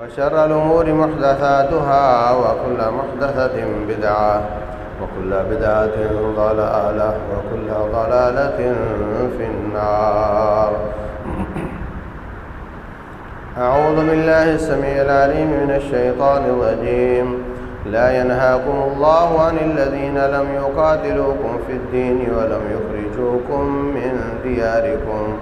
وشر الأمور محدثاتها وكل محدثة بدعة وكل بدعة ضلالة وكل ضلالة في النار. أعوذ بالله السميع العليم من الشيطان الرجيم. لا ينهاكم الله عن الذين لم يقاتلوكم في الدين ولم يخرجوكم من دياركم.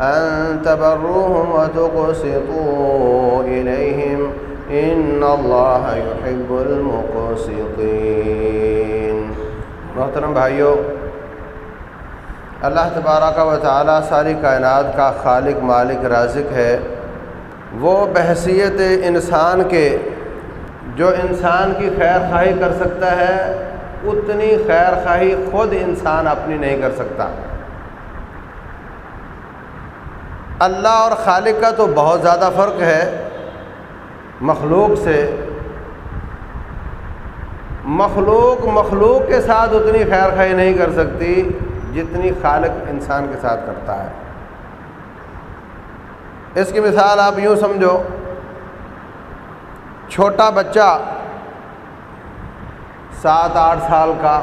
أن تبروهم وتقسطوا إليهم إن الله يحب المقسطين. محترم بھائیو، اللہ تبارہ کا و ساری کائنات کا خالق، مالک، رازق ہے۔ وہ بحثیت انسان کے، جو انسان کی خیر خواہی کر سکتا ہے، اتنی خیر خواہی خود انسان اپنی نہیں کر سکتا۔ اللہ اور خالق کا تو بہت زیادہ فرق ہے مخلوق سے۔ مخلوق مخلوق کے ساتھ اتنی خیر خواہی نہیں کر سکتی جتنی خالق انسان کے ساتھ کرتا ہے۔ اس کی مثال آپ یوں سمجھو، چھوٹا بچہ سات آٹھ سال کا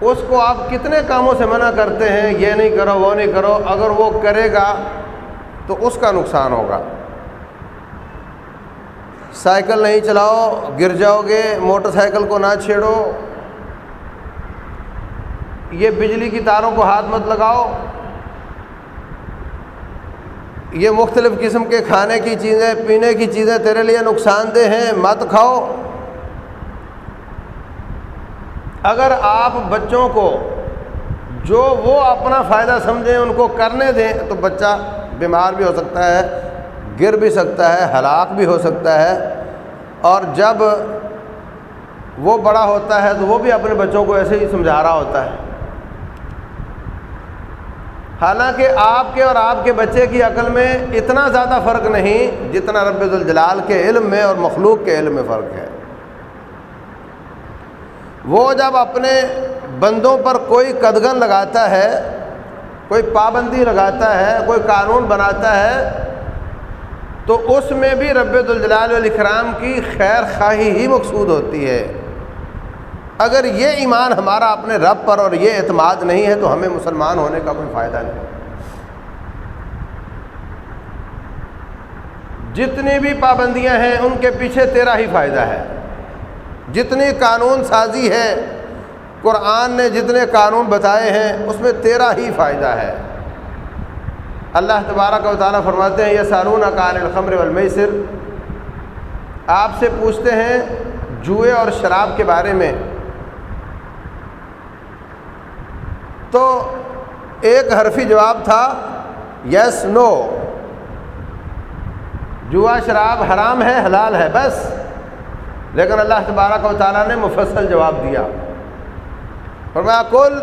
اس کو آپ کتنے کاموں سے منع کرتے ہیں، یہ نہیں کرو، وہ نہیں کرو، اگر وہ کرے گا تو اس کا نقصان ہوگا۔ سائیکل نہیں چلاؤ، گر جاؤ گے، موٹر سائیکل کو نہ چھیڑو۔ یہ بجلی کی تاروں کو ہاتھ مت لگاؤ۔ یہ مختلف قسم کے کھانے کی چیزیں، پینے کی چیزیں تیرے لیے نقصان دہ ہیں، مت کھاؤ۔ اگر آپ بچوں کو جو وہ اپنا فائدہ سمجھیں، ان کو کرنے دیں، تو بچہ بیمار بھی ہو سکتا ہے، گر بھی سکتا ہے، ہلاک بھی ہو سکتا ہے۔ اور جب وہ بڑا ہوتا ہے، تو وہ بھی اپنے بچوں کو ایسے ہی سمجھا رہا ہوتا ہے۔ حالانکہ آپ کے اور آپ کے بچے کی عقل میں اتنا زیادہ فرق نہیں جتنا رب الجلال کے علم میں اور مخلوق کے علم میں فرق ہے۔ وہ جب اپنے بندوں پر کوئی قدغن لگاتا ہے، کوئی پابندی لگاتا ہے، کوئی قانون بناتا ہے، تو اس میں بھی رب الجلال والاکرام کی خیر خواہی ہی مقصود ہوتی ہے۔ اگر یہ ایمان ہمارا اپنے رب پر اور یہ اعتماد نہیں ہے، تو ہمیں مسلمان ہونے کا کوئی فائدہ نہیں۔ جتنی بھی پابندیاں ہیں، ان کے پیچھے تیرا ہی فائدہ ہے۔ جتنی قانون سازی ہے، قرآن نے جتنے قانون بتائے ہیں، اس میں تیرا ہی فائدہ ہے۔ اللہ تبارک و تعالیٰ فرماتے ہیں یہ سارون اکان الخمر والمیسر۔ آپ سے پوچھتے ہیں جوئے اور شراب کے بارے میں۔ تو ایک حرفی جواب تھا، یس، نو۔ جوا شراب حرام ہے، حلال ہے، بس۔ لیکن اللہ تبارک و تعالیٰ نے مفصل جواب دیا۔ فرمایا کل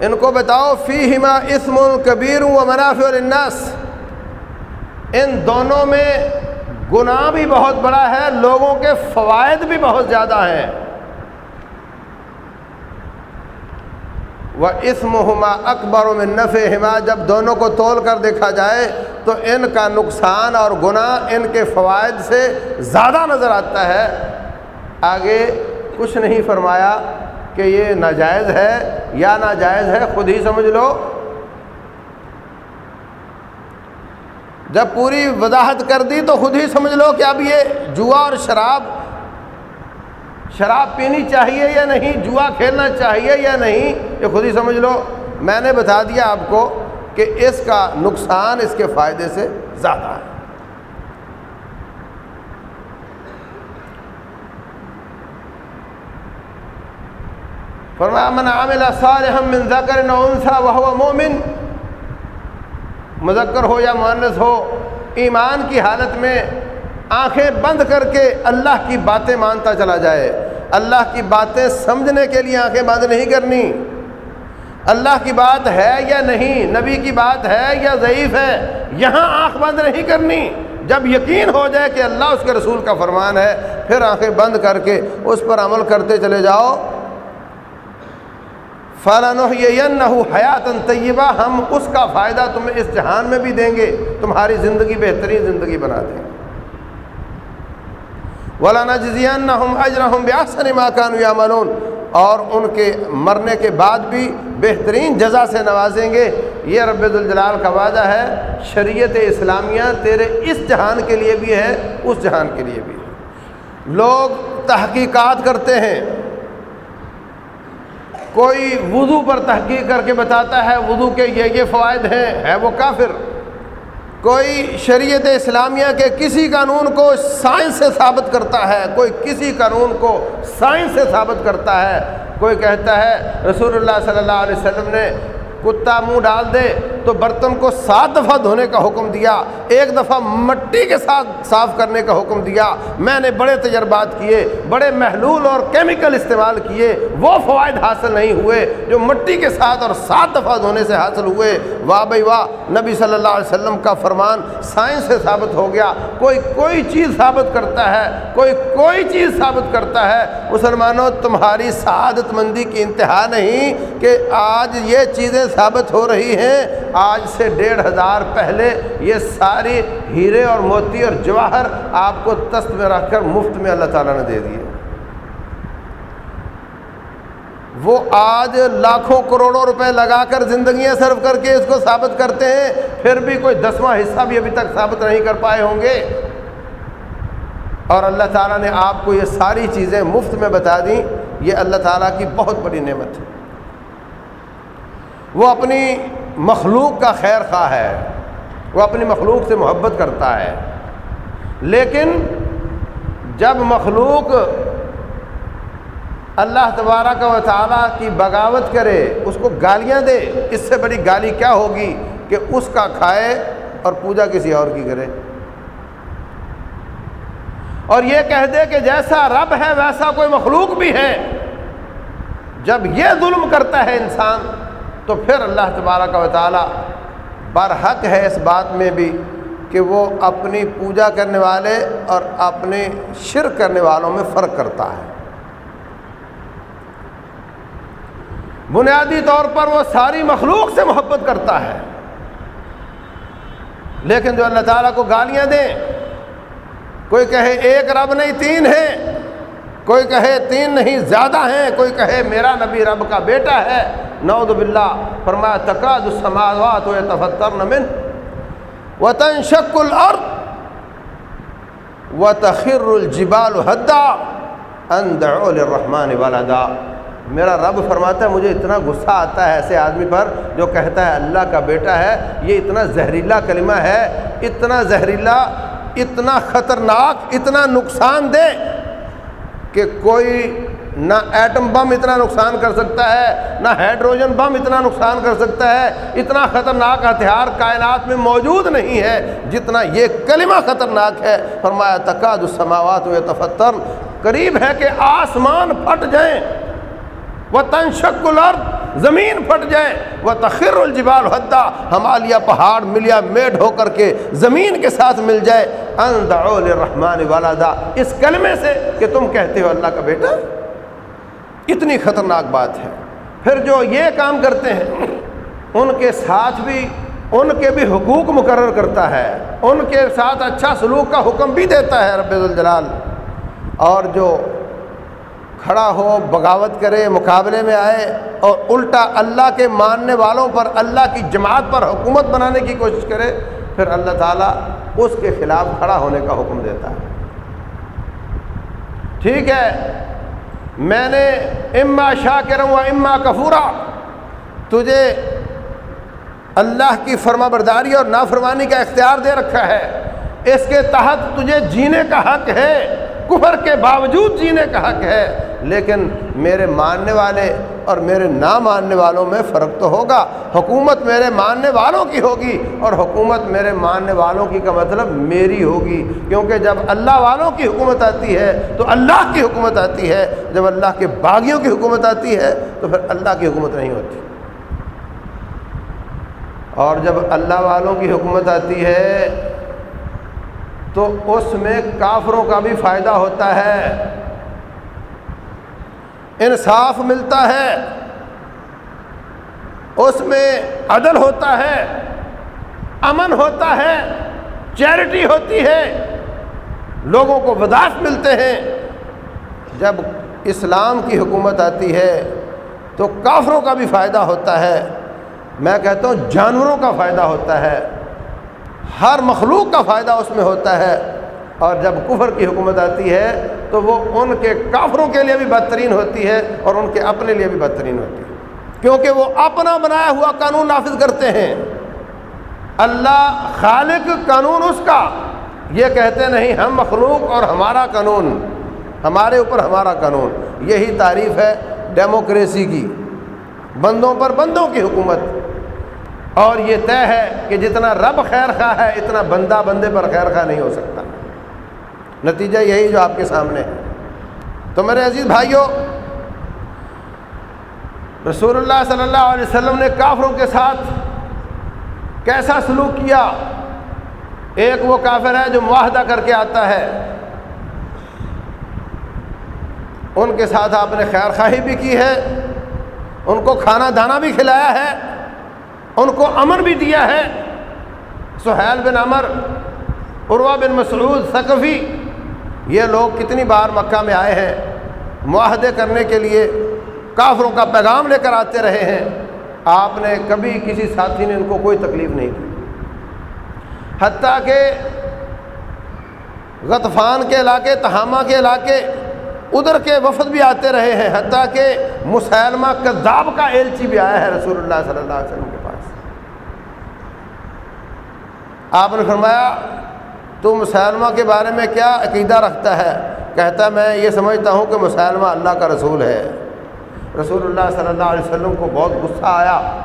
ان کو بتاؤ فی ہما اسم الکبیر و منافع الناس ان دونوں میں گناہ بھی بہت بڑا ہے، لوگوں کے فوائد بھی بہت زیادہ ہیں۔ وہ اسم ہما اکبر و نفع ہما جب دونوں کو تول کر دیکھا جائے تو ان کا نقصان اور گناہ ان کے فوائد سے زیادہ نظر آتا ہے۔ آگے کچھ نہیں فرمایا کہ یہ ناجائز ہے یا ناجائز ہے، خود ہی سمجھ لو۔ جب پوری وضاحت کر دی تو خود ہی سمجھ لو کہ اب یہ جوا اور شراب شراب پینی چاہیے یا نہیں؟ جوا کھیلنا چاہیے یا نہیں؟ یہ خود ہی سمجھ لو۔ میں نے بتا دیا آپ کو کہ اس کا نقصان اس کے فائدے سے زیادہ ہے۔ فرمایا، من عامل صالحا من ذکر انثى وهو مومن مذکر ہو یا مؤنث ہو، ایمان کی حالت میں آنکھیں بند کر کے اللہ کی باتیں مانتا چلا جائے۔ اللہ کی باتیں سمجھنے کے لیے آنکھیں بند نہیں کرنی۔ اللہ کی بات ہے یا نہیں، نبی کی بات ہے یا ضعیف ہے، یہاں آنکھ بند نہیں کرنی۔ جب یقین ہو جائے کہ اللہ اس کے رسول کا فرمان ہے، پھر آنکھیں بند کر کے اس پر عمل کرتے چلے جاؤ۔ فلاں حیات طیبہ ہم اس کا فائدہ تمہیں اس جہان میں بھی دیں گے، تمہاری زندگی بہترین زندگی بنا دیں گے۔ ولانا جزین اجرحم بیاسن ماکان اور ان کے مرنے کے بعد بھی بہترین جزا سے نوازیں گے۔ یہ رب الجلال کا وعدہ ہے، شریعت اسلامیہ تیرے اس جہان کے لیے بھی ہے، اس جہان کے لیے بھی ہے۔ لوگ تحقیقات کرتے ہیں۔ کوئی وضو پر تحقیق کر کے بتاتا ہے، وضو کے یہ یہ فوائد ہیں، ہے وہ کافر۔ کوئی شریعت اسلامیہ کے کسی قانون کو سائنس سے ثابت کرتا ہے، کوئی کسی قانون کو سائنس سے ثابت کرتا ہے۔ کوئی کہتا ہے، رسول اللہ صلی اللہ علیہ وسلم نے کتا منہ ڈال دے تو برتن کو سات دفعہ دھونے کا حکم دیا، ایک دفعہ مٹی کے ساتھ صاف کرنے کا حکم دیا۔ میں نے بڑے تجربات کیے، بڑے محلول اور کیمیکل استعمال کیے، وہ فوائد حاصل نہیں ہوئے جو مٹی کے ساتھ اور سات دفعہ دھونے سے حاصل ہوئے۔ واہ بھائی واہ، نبی صلی اللہ علیہ وسلم کا فرمان سائنس سے ثابت ہو گیا۔ کوئی کوئی چیز ثابت کرتا ہے، کوئی کوئی چیز ثابت کرتا ہے۔ مسلمانوں، تمہاری سعادت مندی کی انتہا نہیں کہ آج یہ چیزیں ثابت ہو رہی ہیں۔ آج سے ڈیڑھ ہزار پہلے یہ ساری ہیرے اور موتی اور جواہر آپ کو تست میں رکھ کر مفت میں اللہ تعالیٰ نے دے دیے۔ وہ آج لاکھوں کروڑوں روپے لگا کر زندگیاں صرف کر کے اس کو ثابت کرتے ہیں، پھر بھی کوئی دسواں حصہ بھی ابھی تک ثابت نہیں کر پائے ہوں گے۔ اور اللہ تعالیٰ نے آپ کو یہ ساری چیزیں مفت میں بتا دیں، یہ اللہ تعالیٰ کی بہت بڑی نعمت ہے۔ وہ اپنی مخلوق کا خیر خواہ ہے، وہ اپنی مخلوق سے محبت کرتا ہے۔ لیکن جب مخلوق اللہ تبارہ کا تعالیٰ کی بغاوت کرے، اس کو گالیاں دے، اس سے بڑی گالی کیا ہوگی؟ کہ اس کا کھائے اور پوجا کسی اور کی کرے۔ اور یہ کہہ دے کہ جیسا رب ہے، ویسا کوئی مخلوق بھی ہے۔ جب یہ ظلم کرتا ہے انسان تو پھر اللہ تبارہ کا تعالیٰ برحق ہے اس بات میں بھی کہ وہ اپنی پوجا کرنے والے اور اپنے شرک کرنے والوں میں فرق کرتا ہے۔ بنیادی طور پر وہ ساری مخلوق سے محبت کرتا ہے۔ لیکن جو اللہ تعالیٰ کو گالیاں دیں، کوئی کہے ایک رب نہیں، تین ہے کوئی کہے تین نہیں، زیادہ ہیں، کوئی کہے میرا نبی رب کا بیٹا ہے۔ نعوذ باللہ، فرمایا تقاد السماوات و تفتر من و تنشق الارض و تخر الجبال حدا اندعو للرحمن ولدا۔ میرا رب فرماتا ہے، مجھے اتنا غصہ آتا ہے ایسے آدمی پر جو کہتا ہے اللہ کا بیٹا ہے، یہ اتنا زہریلا کلمہ ہے، اتنا زہریلا، اتنا خطرناک، اتنا نقصان دہ۔ کہ کوئی نہ ایٹم بم اتنا نقصان کر سکتا ہے، نہ ہائیڈروجن بم اتنا نقصان کر سکتا ہے، اتنا خطرناک ہتھیار کائنات میں موجود نہیں ہے جتنا یہ کلمہ خطرناک ہے۔ فرمایا تقاد السماوات و تفتر قریب ہے کہ آسمان پھٹ جائیں وہ تنشک الارض، زمین پھٹ جائے وہ تخر الجبال حدہ ہمالیہ پہاڑ ملیا میڈ ہو کر کے زمین کے ساتھ مل جائے۔ رحمان والا اس کلمے سے کہ تم کہتے ہو اللہ کا بیٹا، اتنی خطرناک بات ہے۔ پھر جو یہ کام کرتے ہیں، ان کے ساتھ بھی، ان کے بھی حقوق مقرر کرتا ہے۔ ان کے ساتھ اچھا سلوک کا حکم بھی دیتا ہے رب الجلال اور جو کھڑا ہو، بغاوت کرے، مقابلے میں آئے اور الٹا اللہ کے ماننے والوں پر، اللہ کی جماعت پر حکومت بنانے کی کوشش کرے، پھر اللہ تعالیٰ اس کے خلاف کھڑا ہونے کا حکم دیتا ہے۔ ٹھیک ہے۔ میں نے اما شاہ کروں اما کفورا۔ تجھے اللہ کی فرما برداری اور نافرمانی کا اختیار دے رکھا ہے۔ اس کے تحت تجھے جینے کا حق ہے۔ کفر کے باوجود جینے کا حق ہے، لیکن میرے ماننے والے اور میرے نہ ماننے والوں میں فرق تو ہوگا۔ حکومت میرے ماننے والوں کی ہوگی اور حکومت میرے ماننے والوں کی کا مطلب میری ہوگی۔ کیونکہ جب اللہ والوں کی حکومت آتی ہے تو اللہ کی حکومت آتی ہے۔ جب اللہ کے باغیوں کی حکومت آتی ہے تو پھر اللہ کی حکومت نہیں ہوتی۔ اور جب اللہ والوں کی حکومت آتی ہے تو اس میں کافروں کا بھی فائدہ ہوتا ہے۔ انصاف ملتا ہے۔ اس میں عدل ہوتا ہے۔ امن ہوتا ہے۔ چیریٹی ہوتی ہے۔ لوگوں کو وداف ملتے ہیں۔ جب اسلام کی حکومت آتی ہے تو کافروں کا بھی فائدہ ہوتا ہے۔ میں کہتا ہوں جانوروں کا فائدہ ہوتا ہے۔ ہر مخلوق کا فائدہ اس میں ہوتا ہے اور جب کفر کی حکومت آتی ہے تو وہ ان کے کافروں کے لیے بھی بدترین ہوتی ہے اور ان کے اپنے لیے بھی بدترین ہوتی ہے۔ کیونکہ وہ اپنا بنایا ہوا قانون نافذ کرتے ہیں۔ اللہ خالق قانون اس کا۔ یہ کہتے نہیں، ہم مخلوق اور ہمارا قانون، ہمارے اوپر ہمارا قانون۔ یہی تعریف ہے ڈیموکریسی کی۔ بندوں پر بندوں کی حکومت۔ اور یہ طے ہے کہ جتنا رب خیر خواہ ہے، اتنا بندہ بندے پر خیر خواہ نہیں ہو سکتا۔ نتیجہ یہی جو آپ کے سامنے ہے۔ تو میرے عزیز بھائیوں، رسول اللہ صلی اللہ علیہ وسلم نے کافروں کے ساتھ کیسا سلوک کیا؟ ایک وہ کافر ہے جو معاہدہ کر کے آتا ہے۔ ان کے ساتھ آپ نے خیر خواہی بھی کی ہے، ان کو کھانا دانا بھی کھلایا ہے۔ ان کو امر بھی دیا ہے۔ سہیل بن امر عروا بن مسعود، ثقفی، یہ لوگ کتنی بار مکہ میں آئے ہیں۔ معاہدے کرنے کے لیے کافروں کا پیغام لے کر آتے رہے ہیں۔ آپ نے کبھی کسی ساتھی نے ان کو کوئی تکلیف نہیں دی۔ حتیٰ کہ غطفان کے علاقے، تہامہ کے علاقے ادھر کے وفد بھی آتے رہے ہیں۔ حتیٰ کہ مسلمہ کذاب کا ایلچی بھی آیا ہے رسول اللہ صلی اللہ علیہ وسلم کے پاس آپ نے فرمایا تو مسلمہ کے بارے میں کیا عقیدہ رکھتا ہے؟ کہتا میں یہ سمجھتا ہوں کہ مسلمہ اللہ کا رسول ہے۔ رسول اللہ صلی اللہ علیہ وسلم کو بہت غصہ آیا۔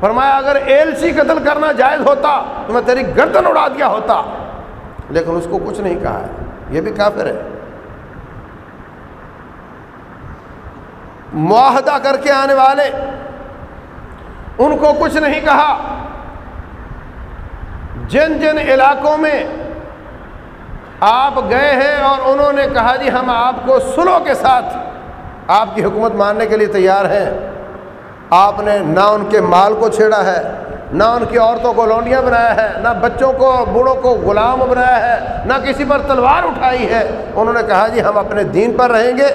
فرمایا، اگر ایل سی قتل کرنا جائز ہوتا، تو میں تیری گردن اڑا دیا ہوتا۔ لیکن اس کو کچھ نہیں کہا ہے۔ یہ بھی کافر ہے۔ معاہدہ کر کے آنے والے، ان کو کچھ نہیں کہا۔ جن جن علاقوں میں آپ گئے ہیں اور انہوں نے کہا جی ہم آپ کو سلو کے ساتھ آپ کی حکومت ماننے کے لیے تیار ہیں۔ آپ نے نہ ان کے مال کو چھیڑا ہے، نہ ان کی عورتوں کو لونڈیاں بنایا ہے، نہ بچوں کو، بوڑھوں کو غلام بنایا ہے، نہ کسی پر تلوار اٹھائی ہے۔ انہوں نے کہا جی ہم اپنے دین پر رہیں گے۔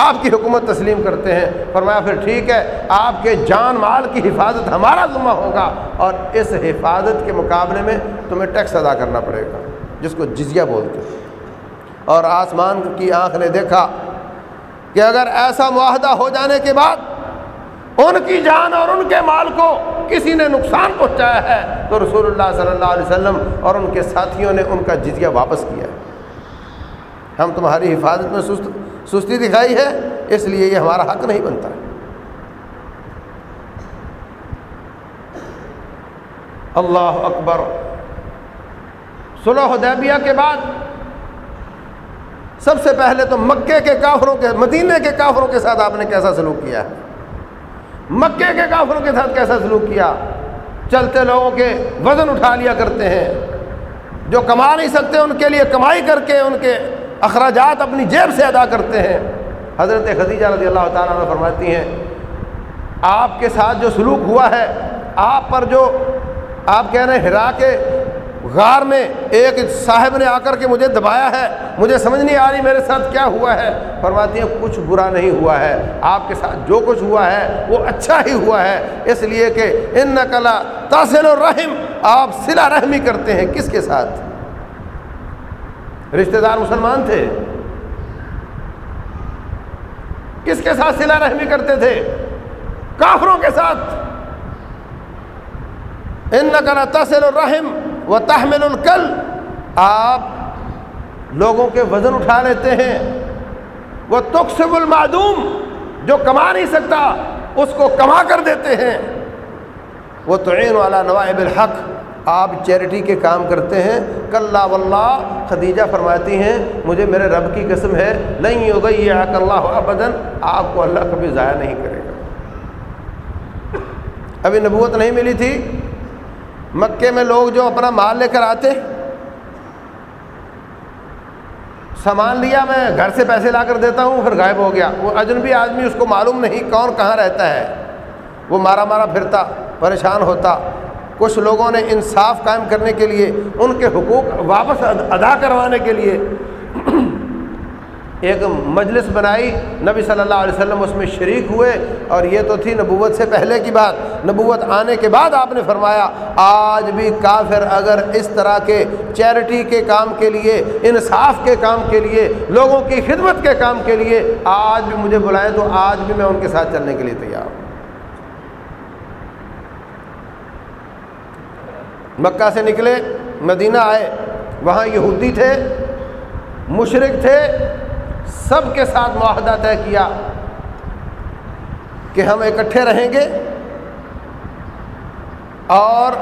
آپ کی حکومت تسلیم کرتے ہیں۔ فرمایا پھر ٹھیک ہے، آپ کے جان مال کی حفاظت ہمارا ذمہ ہوگا اور اس حفاظت کے مقابلے میں تمہیں ٹیکس ادا کرنا پڑے گا، جس کو جزیہ بولتے ہیں۔ اور آسمان کی آنکھ نے دیکھا کہ اگر ایسا معاہدہ ہو جانے کے بعد ان کی جان اور ان کے مال کو کسی نے نقصان پہنچایا ہے، تو رسول اللہ صلی اللہ علیہ وسلم اور ان کے ساتھیوں نے ان کا جزیہ واپس کیا ہے۔ ہم تمہاری حفاظت میں سست سستی دکھائی ہے، اس لیے یہ ہمارا حق نہیں بنتا۔ اللہ اکبر۔ صلح حدیبیہ کے بعد سب سے پہلے تو مکے کے کافروں کے مدینے کے کافروں کے ساتھ آپ نے کیسا سلوک کیا؟ مکے کے کافروں کے ساتھ کیسا سلوک کیا؟ چلتے لوگوں کے وزن اٹھا لیا کرتے ہیں۔ جو کما نہیں سکتے، ان کے لیے کمائی کر کے، ان کے اخراجات اپنی جیب سے ادا کرتے ہیں۔ حضرت خدیجہ رضی اللہ تعالیٰ عنہ فرماتی ہیں، آپ کے ساتھ جو سلوک ہوا ہے، آپ پر جو آپ کہہ رہے ہیں ہرا کے غار میں ایک صاحب نے آ کر کے مجھے دبایا ہے، مجھے سمجھ نہیں آ رہی میرے ساتھ کیا ہوا ہے۔ فرماتی ہیں، کچھ برا نہیں ہوا ہے، آپ کے ساتھ جو کچھ ہوا ہے، وہ اچھا ہی ہوا ہے۔ اس لیے کہ ان نقلا تاثر الرحم، آپ سلا رحمی کرتے ہیں۔ کس کے ساتھ؟ رشتہ دار مسلمان تھے۔ کس کے ساتھ سلا رحمی کرتے تھے؟ کافروں کے ساتھ۔ ان نقلا تاثر الرحم وہ تحمل الکل۔ آپ لوگوں کے وزن اٹھا لیتے ہیں۔ وہ تقسب المعدوم، جو کما نہیں سکتا، اس کو کما کر دیتے ہیں۔ وہ تعین والا نوائب الحق۔ آپ چیریٹی کے کام کرتے ہیں۔ کل واللہ، خدیجہ فرماتی ہیں، مجھے میرے رب کی قسم ہے نہیں ہوگئی اللہ ابدن آپ کو اللہ کبھی ضائع نہیں کرے گا۔ ابھی نبوت نہیں ملی تھی۔ مکے میں لوگ جو اپنا مال لے کر آتے، سامان لیا، میں گھر سے پیسے لا کر دیتا ہوں، پھر غائب ہو گیا۔ وہ اجنبی آدمی، اس کو معلوم نہیں کون کہاں رہتا ہے۔ وہ مارا مارا پھرتا، پریشان ہوتا۔ کچھ لوگوں نے انصاف قائم کرنے کے لیے، ان کے حقوق واپس ادا کروانے کے لیے ایک مجلس بنائی۔ نبی صلی اللہ علیہ وسلم اس میں شریک ہوئے اور یہ تو تھی نبوت سے پہلے کی بات۔ نبوت آنے کے بعد آپ نے فرمایا، آج بھی کافر اگر اس طرح کے چیریٹی کے کام کے لیے، انصاف کے کام کے لیے، لوگوں کی خدمت کے کام کے لیے آج بھی مجھے بلائیں تو آج بھی میں ان کے ساتھ چلنے کے لیے تیار ہوں۔ مکہ سے نکلے، مدینہ آئے، وہاں یہودی تھے مشرق تھے، سب کے ساتھ معاہدہ طے کیا کہ ہم اکٹھے رہیں گے اور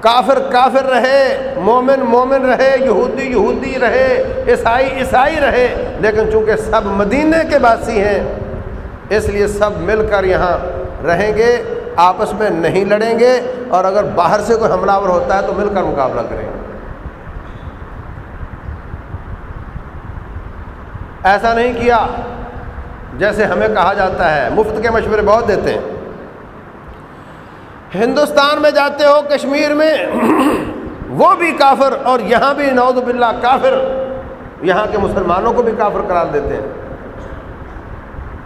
کافر کافر رہے، مومن مومن رہے، یہودی یہودی رہے، عیسائی عیسائی رہے، لیکن چونکہ سب مدینے کے باسی ہیں، اس لیے سب مل کر یہاں رہیں گے۔ آپس میں نہیں لڑیں گے اور اگر باہر سے کوئی حملہ ور ہوتا ہے تو مل کر مقابلہ کریں گے۔ ایسا نہیں کیا، جیسے ہمیں کہا جاتا ہے، مفت کے مشورے بہت دیتے ہیں۔ ہندوستان میں جاتے ہو، کشمیر میں وہ بھی کافر اور یہاں بھی نوز باللہ کافر، یہاں کے مسلمانوں کو بھی کافر قرار دیتے ہیں۔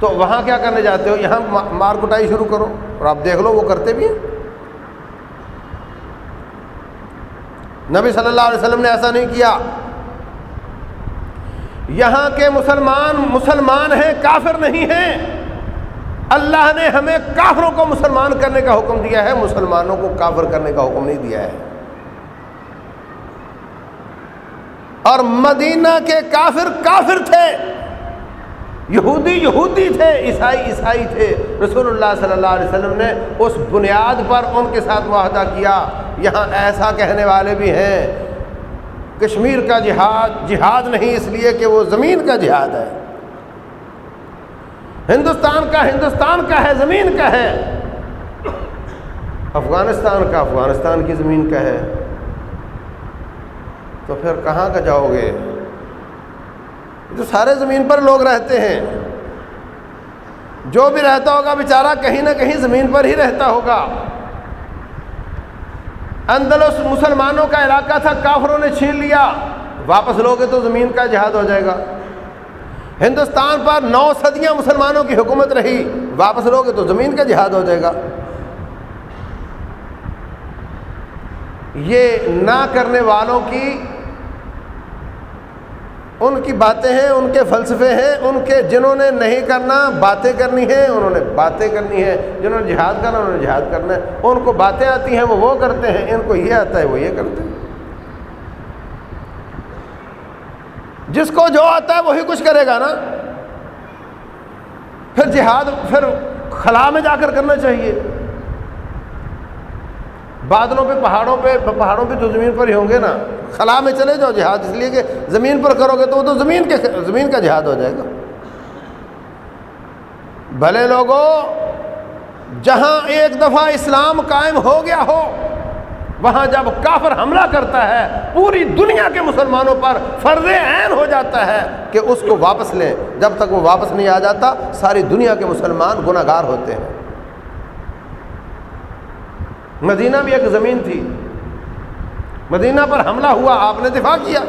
تو وہاں کیا کرنے جاتے ہو؟ یہاں مار کٹائی شروع کرو اور آپ دیکھ لو وہ کرتے بھی ہیں۔ نبی صلی اللہ علیہ وسلم نے ایسا نہیں کیا۔ یہاں کے مسلمان مسلمان ہیں، کافر نہیں ہیں۔ اللہ نے ہمیں کافروں کو مسلمان کرنے کا حکم دیا ہے، مسلمانوں کو کافر کرنے کا حکم نہیں دیا ہے۔ اور مدینہ کے کافر کافر تھے۔ یہودی یہودی تھے، عیسائی عیسائی تھے۔ رسول اللہ صلی اللہ علیہ وسلم نے اس بنیاد پر ان کے ساتھ معاہدہ کیا۔ یہاں ایسا کہنے والے بھی ہیں، کشمیر کا جہاد جہاد نہیں، اس لیے کہ وہ زمین کا جہاد ہے۔ ہندوستان کا ہندوستان کا ہے، زمین کا ہے۔ افغانستان کا افغانستان کی زمین کا ہے۔ تو پھر کہاں کا جاؤ گے؟ جو سارے زمین پر لوگ رہتے ہیں۔ جو بھی رہتا ہوگا بیچارہ کہیں نہ کہیں زمین پر ہی رہتا ہوگا۔ اندلس مسلمانوں کا علاقہ تھا، کافروں نے چھین لیا۔ واپس لوگے تو زمین کا جہاد ہو جائے گا۔ ہندوستان پر نو صدیاں مسلمانوں کی حکومت رہی، واپس لوگے تو زمین کا جہاد ہو جائے گا۔ یہ نہ کرنے والوں کی ان کی باتیں ہیں، ان کے فلسفے ہیں، ان کے جنہوں نے نہیں کرنا باتیں کرنی ہیں، انہوں نے باتیں کرنی ہے جنہوں نے جہاد کرنا، انہوں نے جہاد کرنا ہے۔ ان کو باتیں آتی ہیں، وہ وہ کرتے ہیں، ان کو یہ آتا ہے، وہ یہ کرتے ہیں۔ جس کو جو آتا ہے، وہی کچھ کرے گا نا۔ پھر جہاد، پھر خلا میں جا کر کرنا چاہیے۔ بادلوں پہ، پہاڑوں پہ پہاڑوں پہ تو زمین پر ہی ہوں گے نا۔ خلا میں چلے جاؤ جہاد، اس لیے کہ زمین پر کرو گے تو وہ تو زمین کے زمین کا جہاد ہو جائے گا۔ بھلے لوگوں جہاں ایک دفعہ اسلام قائم ہو گیا ہو، وہاں جب کافر حملہ کرتا ہے، پوری دنیا کے مسلمانوں پر فرض عین ہو جاتا ہے کہ اس کو واپس لیں۔ جب تک وہ واپس نہیں آ جاتا، ساری دنیا کے مسلمان گناہ گار ہوتے ہیں۔ مدینہ بھی ایک زمین تھی۔ مدینہ پر حملہ ہوا، آپ نے دفاع کیا۔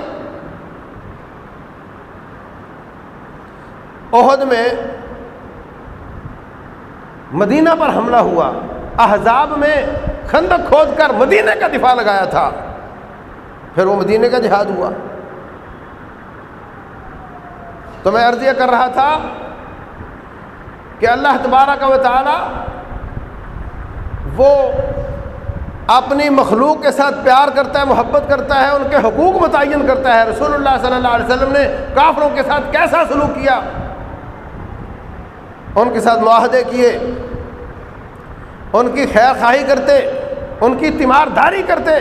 عہد میں مدینہ پر حملہ ہوا۔ احزاب میں خندق کھود کر مدینہ کا دفاع لگایا تھا۔ پھر وہ مدینہ کا جہاد ہوا۔ تو میں عرض یہ کر رہا تھا کہ اللہ تبارہ کا تعالی وہ اپنی مخلوق کے ساتھ پیار کرتا ہے، محبت کرتا ہے، ان کے حقوق متعین کرتا ہے۔ رسول اللہ صلی اللہ علیہ وسلم نے کافروں کے ساتھ کیسا سلوک کیا؟ ان کے ساتھ معاہدے کیے، ان کی خیر خواہی کرتے، ان کی تیمار داری کرتے۔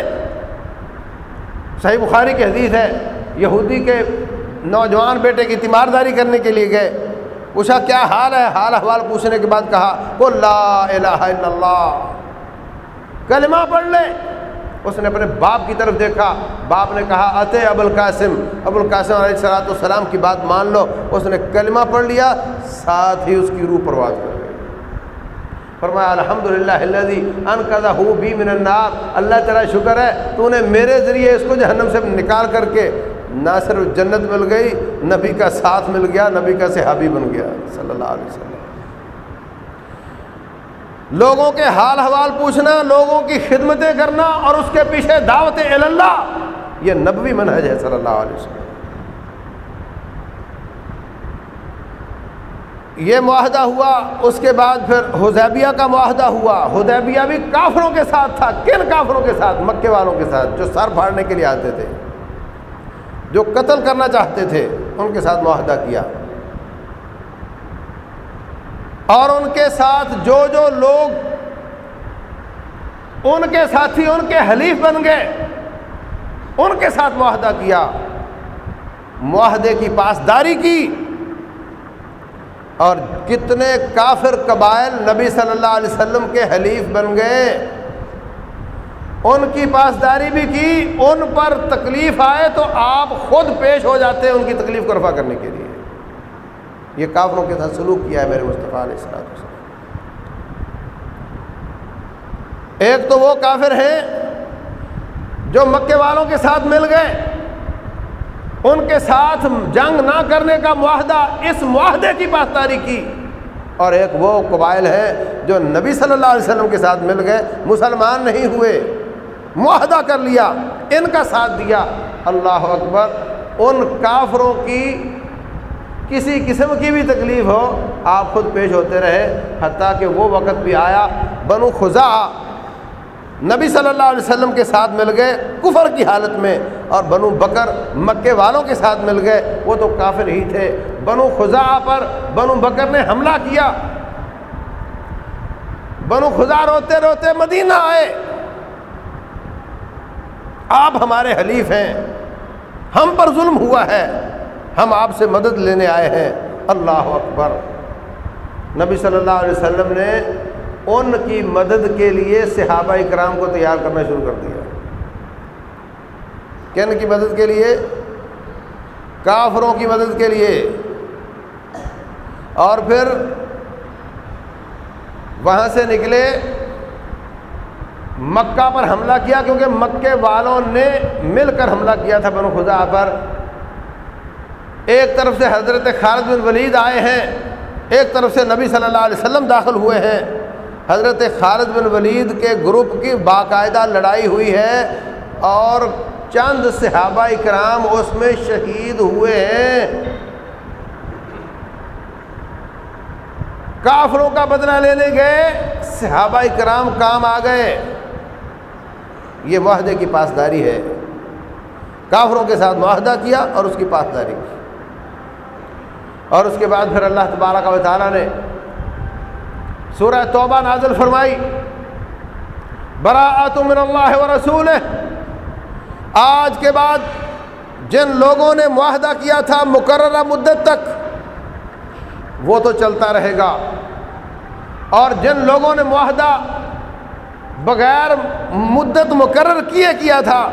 صحیح بخاری کی حدیث ہے، یہودی کے نوجوان بیٹے کی تیمار داری کرنے کے لیے گئے۔ پوچھا، کیا حال ہے؟ حال احوال پوچھنے کے بعد کہا کو لا الہ الا اللہ۔ کلمہ پڑھ لے۔ اس نے اپنے باپ کی طرف دیکھا۔ باپ نے کہا، اتے ابو القاسم ابو القاسم علیہ السلاۃ السلام کی بات مان لو۔ اس نے کلمہ پڑھ لیا، ساتھ ہی اس کی روح پرواز کر گئی۔ فرمایا الحمد للہ ان ہو بھی من النار۔ اللہ تعالیٰ شکر ہے، تو نے میرے ذریعے اس کو جہنم سے نکال کر کے نہ صرف جنت مل گئی۔ نبی کا ساتھ مل گیا، نبی کا صحابی بن گیا، صلی اللہ علیہ وسلم۔ لوگوں کے حال حوال پوچھنا، لوگوں کی خدمتیں کرنا اور اس کے پیچھے دعوت اللہ یہ نبوی منہج ہے صلی اللہ علیہ وسلم۔ یہ معاہدہ ہوا، اس کے بعد پھر حدیبیہ کا معاہدہ ہوا۔ حدیبیہ بھی کافروں کے ساتھ تھا، کن کافروں کے ساتھ؟ مکے والوں کے ساتھ، جو سر پھاڑنے کے لیے آتے تھے، جو قتل کرنا چاہتے تھے، ان کے ساتھ معاہدہ کیا۔ اور ان کے ساتھ جو جو لوگ ان کے ساتھی ان کے حلیف بن گئے، ان کے ساتھ معاہدہ کیا، معاہدے کی پاسداری کی، اور کتنے کافر قبائل نبی صلی اللہ علیہ وسلم کے حلیف بن گئے۔ ان کی پاسداری بھی کی، ان پر تکلیف آئے تو آپ خود پیش ہو جاتے ہیں ان کی تکلیف کو رفع کرنے کے لیے۔ یہ کافروں کے ساتھ سلوک کیا ہے میرے مصطفیٰ علیہ السلام ایک تو وہ کافر ہیں جو مکے والوں کے ساتھ مل گئے۔ ان کے ساتھ جنگ نہ کرنے کا معاہدہ، اس معاہدے کی پاسداری کی۔ اور ایک وہ قبائل ہے جو نبی صلی اللہ علیہ وسلم کے ساتھ مل گئے، مسلمان نہیں ہوئے۔ معاہدہ کر لیا، ان کا ساتھ دیا۔ اللہ اکبر، ان کافروں کی کسی قسم کی بھی تکلیف ہو، آپ خود پیش ہوتے رہے، حتیٰ کہ وہ وقت بھی آیا، بنو خزا نبی صلی اللہ علیہ وسلم کے ساتھ مل گئے، کفر کی حالت میں، اور بنو بکر مکے والوں کے ساتھ مل گئے، وہ تو کافر ہی تھے۔ بنو خزا پر بنو بکر نے حملہ کیا۔ بنو خزا روتے روتے مدینہ آئے۔ آپ ہمارے حلیف ہیں، ہم پر ظلم ہوا ہے۔ ہم آپ سے مدد لینے آئے ہیں۔ اللہ اکبر۔ نبی صلی اللہ علیہ وسلم نے ان کی مدد کے لیے صحابہ کرام کو تیار کرنا شروع کر دیا۔ کن کی مدد کے لیے؟ کافروں کی مدد کے لیے۔ اور پھر وہاں سے نکلے۔ مکہ پر حملہ کیا کیونکہ مکے والوں نے مل کر حملہ کیا تھا بنو خدا پر۔ ایک طرف سے حضرت خالد بن ولید آئے ہیں، ایک طرف سے نبی صلی اللہ علیہ وسلم داخل ہوئے ہیں۔ حضرت خالد بن ولید کے گروپ کی باقاعدہ لڑائی ہوئی ہے اور چند صحابہ کرام اس میں شہید ہوئے ہیں۔ کافروں کا بدلہ لینے گئے، صحابہ کرام کام آ گئے۔ یہ معاہدے کی پاسداری ہے۔ کافروں کے ساتھ معاہدہ کیا اور اس کی پاسداری۔ کی اور اس کے بعد پھر اللہ تبارک و تعالیٰ نے سورہ توبہ نازل فرمائی۔ برا من اللہ و رسول آج کے بعد جن لوگوں نے معاہدہ کیا تھا مقررہ مدت تک، وہ تو چلتا رہے گا۔ اور جن لوگوں نے معاہدہ بغیر مدت مقرر کیے، کیا تھا،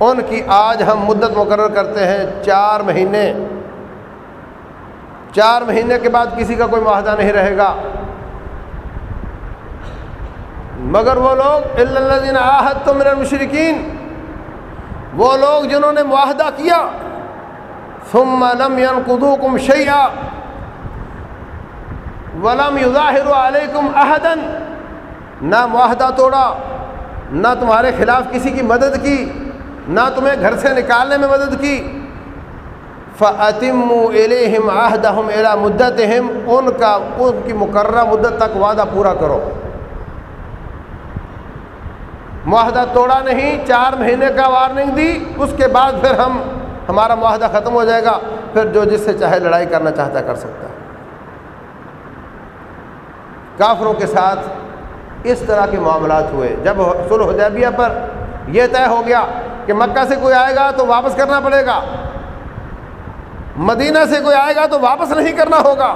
ان کی آج ہم مدت مقرر کرتے ہیں چار مہینے۔ چار مہینے کے بعد کسی کا کوئی معاہدہ نہیں رہے گا۔ مگر وہ لوگ اللہ آحت تو میرے مشرقین وہ لوگ جنہوں نے معاہدہ کیا، ثم لم ينقضوكم شيئا۔ ولم يظاهروا عليكم احدا نہ معاہدہ توڑا، نہ تمہارے خلاف کسی کی مدد کی، نہ تمہیں گھر سے نکالنے میں مدد کی۔ فعتم الہم آہدہم الا مدت ان کا ان کی مقررہ مدت تک وعدہ پورا کرو۔ معاہدہ توڑا نہیں، چار مہینے کا وارننگ دی، اس کے بعد پھر ہم ہمارا معاہدہ ختم ہو جائے گا۔ پھر جو جس سے چاہے لڑائی کرنا چاہتا کر سکتا۔ ہے کافروں کے ساتھ اس طرح کے معاملات ہوئے۔ جب سلح حدیبیہ پر یہ طے ہو گیا کہ مکہ سے کوئی آئے گا تو واپس کرنا پڑے گا۔ مدینہ سے کوئی آئے گا تو واپس نہیں کرنا ہوگا۔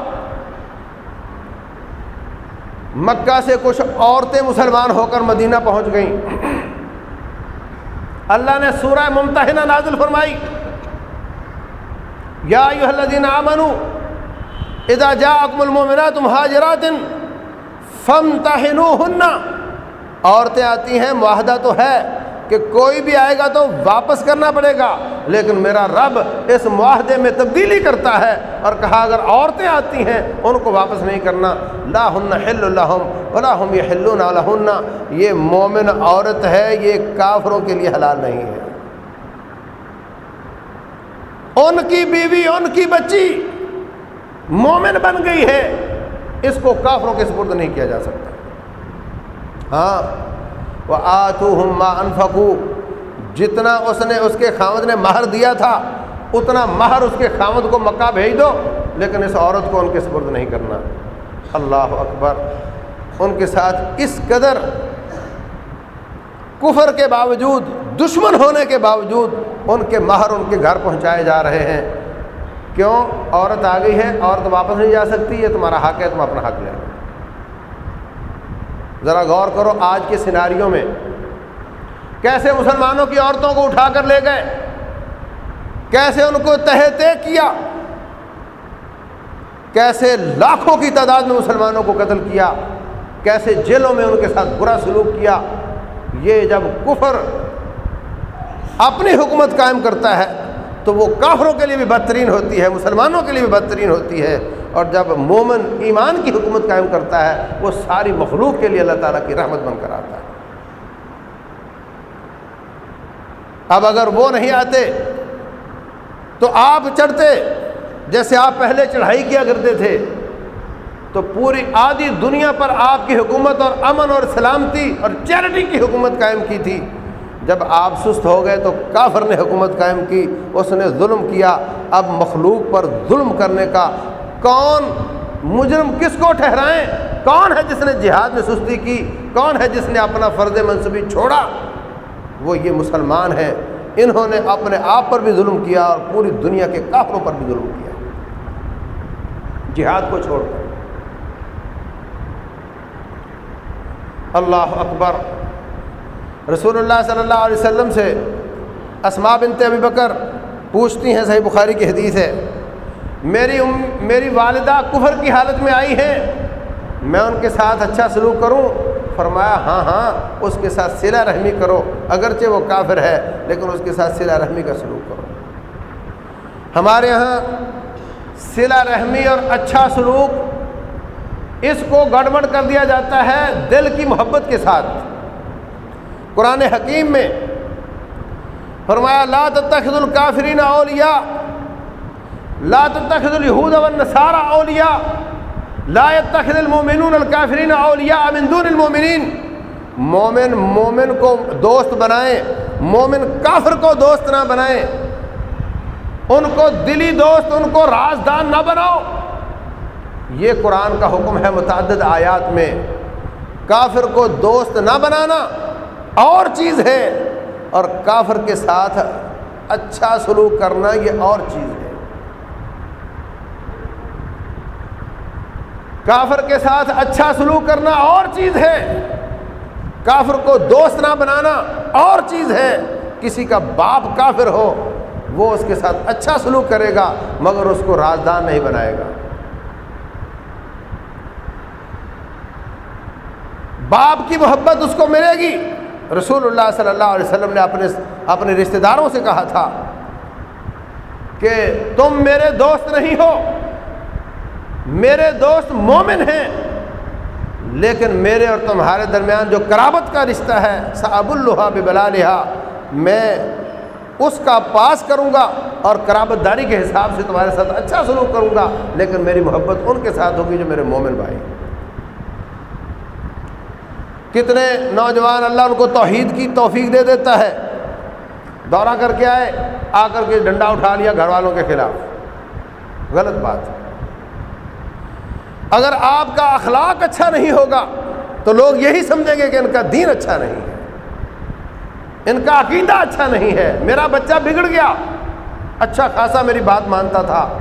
مکہ سے کچھ عورتیں مسلمان ہو کر مدینہ پہنچ گئیں۔ اللہ نے سورہ ممتحنہ نازل فرمائی۔ یا الذین آمنوا اذا جاءکم المؤمنات مہاجرات فم عورتیں آتی ہیں، معاہدہ تو ہے۔ کہ کوئی بھی آئے گا تو واپس کرنا پڑے گا۔ لیکن میرا رب اس معاہدے میں تبدیلی کرتا ہے اور کہا، اگر عورتیں آتی ہیں، ان کو واپس نہیں کرنا۔ لا ہن حل الحم ولا ہم یہ ہلون یہ مومن عورت ہے، یہ کافروں کے لیے حلال نہیں ہے۔ ان کی بیوی، ان کی بچی مومن بن گئی ہے۔ اس کو کافروں کے سپرد نہیں کیا جا سکتا۔ ہاں وہ آتو ہم انفقو۔ جتنا اس نے اس کے خامد نے مہر دیا تھا، اتنا مہر اس کے خامد کو مکہ بھیج دو، لیکن اس عورت کو ان کے سپرد نہیں کرنا۔ اللہ اکبر۔ ان کے ساتھ اس قدر کفر کے باوجود، دشمن ہونے کے باوجود ان کے مہر ان کے گھر پہنچائے جا رہے ہیں۔ کیوں؟ عورت آ گئی ہے، عورت واپس نہیں جا سکتی، یہ تمہارا حق ہے، تم اپنا حق لے ذرا غور کرو آج کے سیناریوں میں کیسے مسلمانوں کی عورتوں کو اٹھا کر لے گئے؟ کیسے ان کو تہتے کیا؟ کیسے لاکھوں کی تعداد میں مسلمانوں کو قتل کیا؟ کیسے جیلوں میں ان کے ساتھ برا سلوک کیا؟ یہ جب کفر اپنی حکومت قائم کرتا ہے تو وہ کافروں کے لیے بھی بدترین ہوتی ہے، مسلمانوں کے لیے بھی بدترین ہوتی ہے۔ اور جب مومن ایمان کی حکومت قائم کرتا ہے، وہ ساری مخلوق کے لیے اللہ تعالیٰ کی رحمت بن کر آتا ہے۔ اب اگر وہ نہیں آتے، تو آپ چڑھتے، جیسے آپ پہلے چڑھائی کیا کرتے تھے، تو پوری آدھی دنیا پر آپ کی حکومت اور امن اور سلامتی اور چیریٹی کی حکومت قائم کی تھی۔ جب آپ سست ہو گئے تو کافر نے حکومت قائم کی، اس نے ظلم کیا۔ اب مخلوق پر ظلم کرنے کا کون مجرم کس کو ٹھہرائیں؟ کون ہے جس نے جہاد میں سستی کی؟ کون ہے جس نے اپنا فرض منصبی چھوڑا؟ وہ یہ مسلمان ہیں۔ انہوں نے اپنے آپ پر بھی ظلم کیا اور پوری دنیا کے کافروں پر بھی ظلم کیا۔ جہاد کو چھوڑ کر اللہ اکبر۔ رسول اللہ صلی اللہ علیہ وسلم سے اسما بنت ابی بکر پوچھتی ہیں، صحیح بخاری کی حدیث ہے۔ میری ام میری والدہ کفر کی حالت میں آئی ہیں میں ان کے ساتھ اچھا سلوک کروں۔ فرمایا ہاں ہاں اس کے ساتھ سلا رحمی کرو، اگرچہ وہ کافر ہے، لیکن اس کے ساتھ سلا رحمی کا سلوک کرو۔ ہمارے یہاں سلا رحمی اور اچھا سلوک، اس کو گڑبڑ کر دیا جاتا ہے دل کی محبت کے ساتھ۔ قرآن حکیم میں فرمایا، لا تتخذ الکافرین اولیاء لا تتخذ اليہود والنصارى اولیاء لا يتخذ المؤمنون الکافرین اولیاء من دون المؤمنین مومن مومن کو دوست بنائیں مومن کافر کو دوست نہ بنائیں ان کو دلی دوست، ان کو رازدان نہ بناؤ۔ یہ قرآن کا حکم ہے متعدد آیات میں۔ کافر کو دوست نہ بنانا اور چیز ہے، اور کافر کے ساتھ اچھا سلوک کرنا یہ اور چیز ہے۔ کافر کے ساتھ اچھا سلوک کرنا اور چیز ہے۔ کافر کو دوست نہ بنانا اور چیز ہے۔ کسی کا باپ کافر ہو، وہ اس کے ساتھ اچھا سلوک کرے گا، مگر اس کو رازدان نہیں بنائے گا۔ باپ کی محبت اس کو ملے گی۔ رسول اللہ صلی اللہ علیہ وسلم نے اپنے اپنے رشتہ داروں سے کہا تھا کہ تم میرے دوست نہیں ہو۔ میرے دوست مومن ہیں، لیکن میرے اور تمہارے درمیان جو کرابت کا رشتہ ہے صاب الحا بلا لہا میں اس کا پاس کروں گا اور کرابت داری کے حساب سے تمہارے ساتھ اچھا سلوک کروں گا، لیکن میری محبت ان کے ساتھ ہوگی جو میرے مومن بھائی کتنے نوجوان اللہ ان کو توحید کی توفیق دے دیتا ہے۔ دورہ کر کے آئے، آ کر کے ڈنڈا اٹھا لیا گھر والوں کے خلاف۔ غلط بات۔ ہے اگر آپ کا اخلاق اچھا نہیں ہوگا تو لوگ یہی سمجھیں گے کہ ان کا دین اچھا نہیں ہے۔ ان کا عقیدہ اچھا نہیں ہے۔ میرا بچہ بگڑ گیا۔ اچھا خاصا میری بات مانتا تھا۔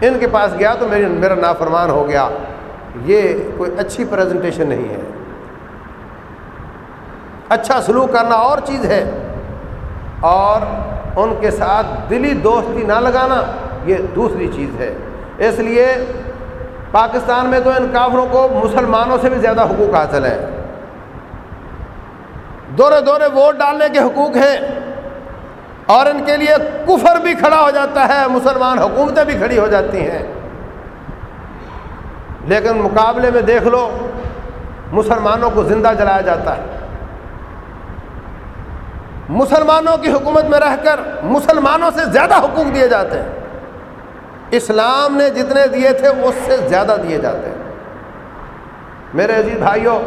ان کے پاس گیا تو میری میرا نافرمان ہو گیا۔ یہ کوئی اچھی پریزنٹیشن نہیں ہے۔ اچھا سلوک کرنا اور چیز ہے۔ اور ان کے ساتھ دلی دوستی نہ لگانا یہ دوسری چیز ہے۔ اس لیے پاکستان میں تو ان کافروں کو مسلمانوں سے بھی زیادہ حقوق حاصل ہیں۔ دورے دورے ووٹ ڈالنے کے حقوق ہیں اور ان کے لیے کفر بھی کھڑا ہو جاتا ہے، مسلمان حکومتیں بھی کھڑی ہو جاتی ہیں۔ لیکن مقابلے میں دیکھ لو، مسلمانوں کو زندہ جلایا جاتا ہے۔ مسلمانوں کی حکومت میں رہ کر مسلمانوں سے زیادہ حقوق دیے جاتے ہیں۔ اسلام نے جتنے دیے تھے اس سے زیادہ دیے جاتے ہیں۔ میرے عزیز بھائیوں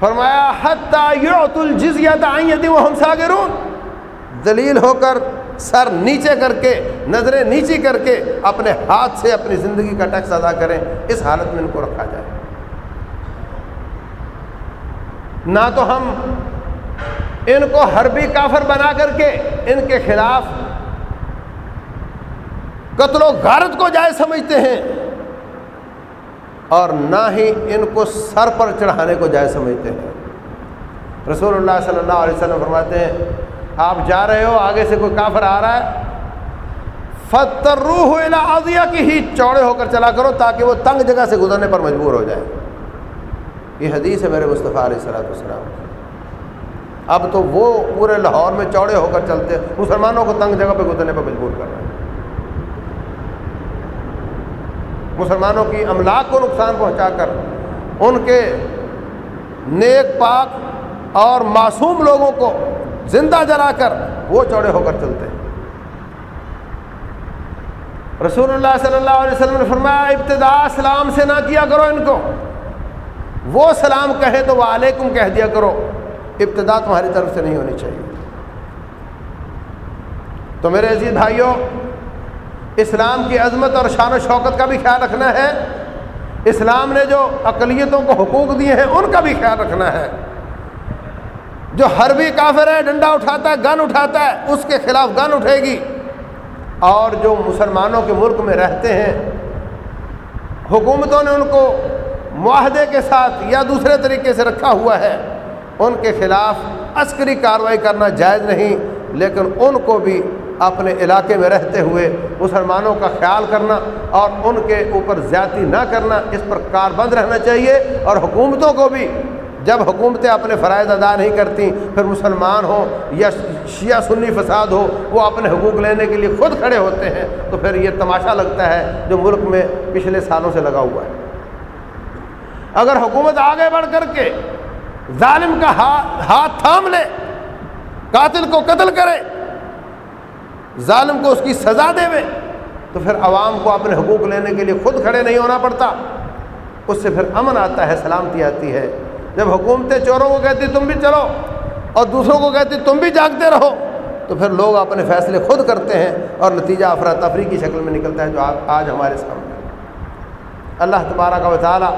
فرمایا، حتیٰ الجزیت آئیں وہ ہم ساگرون۔ دلیل ہو کر سر نیچے کر کے، نظریں نیچی کر کے اپنے ہاتھ سے اپنی زندگی کا ٹیکس ادا کریں، اس حالت میں ان کو رکھا جائے۔ نہ تو ہم ان کو حربی کافر بنا کر کے، ان کے خلاف قتل و غارت کو جائز سمجھتے ہیں اور نہ ہی ان کو سر پر چڑھانے کو جائز سمجھتے ہیں۔ رسول اللہ صلی اللہ علیہ وسلم فرماتے ہیں، آپ جا رہے ہو، آگے سے کوئی کافر آ رہا ہے فتر روح ازیا کی ہی چوڑے ہو کر چلا کرو تاکہ وہ تنگ جگہ سے گزرنے پر مجبور ہو جائے۔ یہ حدیث ہے میرے مصطفیٰ علیہ صلاحت السلام اب تو وہ پورے لاہور میں چوڑے ہو کر چلتے، مسلمانوں کو تنگ جگہ پہ گزرنے پر مجبور کر رہے ہیں۔ مسلمانوں کی املاک کو نقصان پہنچا کر ان کے نیک پاک اور معصوم لوگوں کو زندہ جلا کر وہ چوڑے ہو کر چلتے ہیں۔ رسول اللہ صلی اللہ علیہ وسلم نے فرمایا، ابتدا سلام سے نہ کیا کرو ان کو۔ وہ سلام کہے تو وہ علیکم کہہ دیا کرو۔ ابتدا تمہاری طرف سے نہیں ہونی چاہیے۔ تو میرے عزیز بھائیوں اسلام کی عظمت اور شان و شوکت کا بھی خیال رکھنا ہے۔ اسلام نے جو اقلیتوں کو حقوق دیے ہیں، ان کا بھی خیال رکھنا ہے۔ جو حربی کافر ہے، ڈنڈا اٹھاتا ہے، گن اٹھاتا ہے، اس کے خلاف گن اٹھے گی۔ اور جو مسلمانوں کے ملک میں رہتے ہیں، حکومتوں نے ان کو معاہدے کے ساتھ یا دوسرے طریقے سے رکھا ہوا ہے۔ ان کے خلاف عسکری کارروائی کرنا جائز نہیں، لیکن ان کو بھی اپنے علاقے میں رہتے ہوئے مسلمانوں کا خیال کرنا اور ان کے اوپر زیادتی نہ کرنا، اس پر کار بند رہنا چاہیے اور حکومتوں کو بھی۔ جب حکومتیں اپنے فرائض ادا نہیں کرتی پھر مسلمان ہوں یا شیعہ سنی فساد ہو، وہ اپنے حقوق لینے کے لیے خود کھڑے ہوتے ہیں، تو پھر یہ تماشا لگتا ہے جو ملک میں پچھلے سالوں سے لگا ہوا ہے۔ اگر حکومت آگے بڑھ کر کے ظالم کا ہاتھ تھام لے، قاتل کو قتل کرے ظالم کو اس کی سزا دے وے تو پھر عوام کو اپنے حقوق لینے کے لیے خود کھڑے نہیں ہونا پڑتا۔ اس سے پھر امن آتا ہے، سلامتی آتی ہے۔ جب حکومتیں چوروں کو کہتی تم بھی چلو اور دوسروں کو کہتی تم بھی جاگتے رہو، تو پھر لوگ اپنے فیصلے خود کرتے ہیں اور نتیجہ افراتفری کی شکل میں نکلتا ہے جو آج ہمارے سامنے۔ اللہ تبارہ کا وطالعہ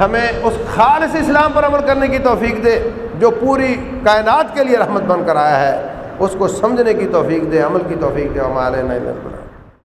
ہمیں اس خالص اسلام پر عمل کرنے کی توفیق دے، جو پوری کائنات کے لیے رحمت بن کر آیا ہے۔ اس کو سمجھنے کی توفیق دے عمل کی توفیق دے ہمارے نئے